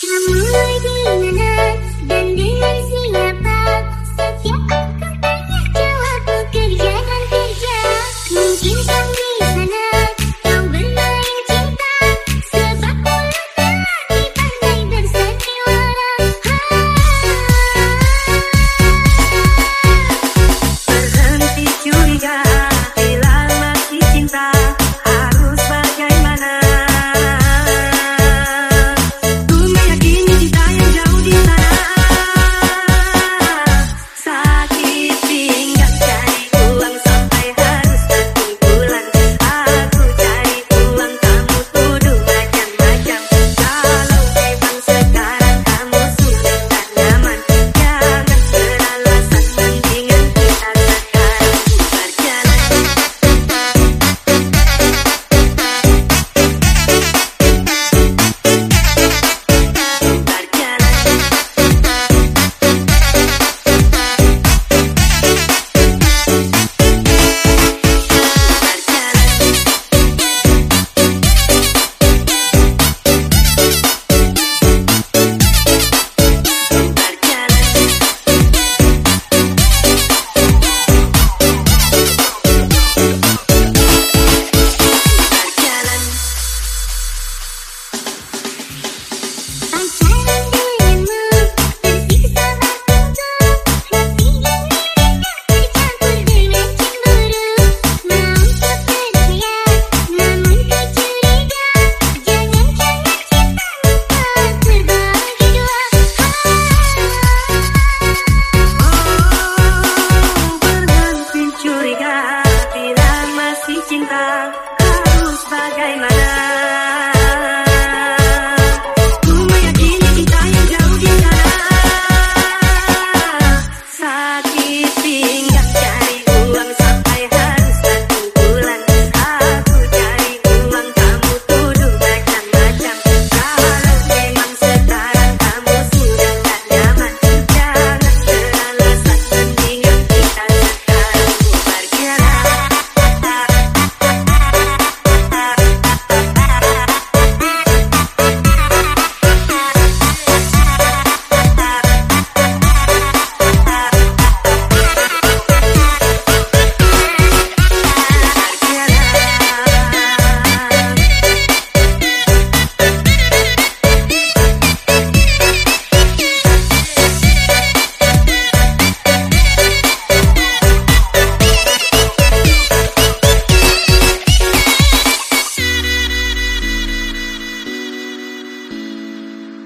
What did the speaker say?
Kamu lagi nanam cinta harus bagaimana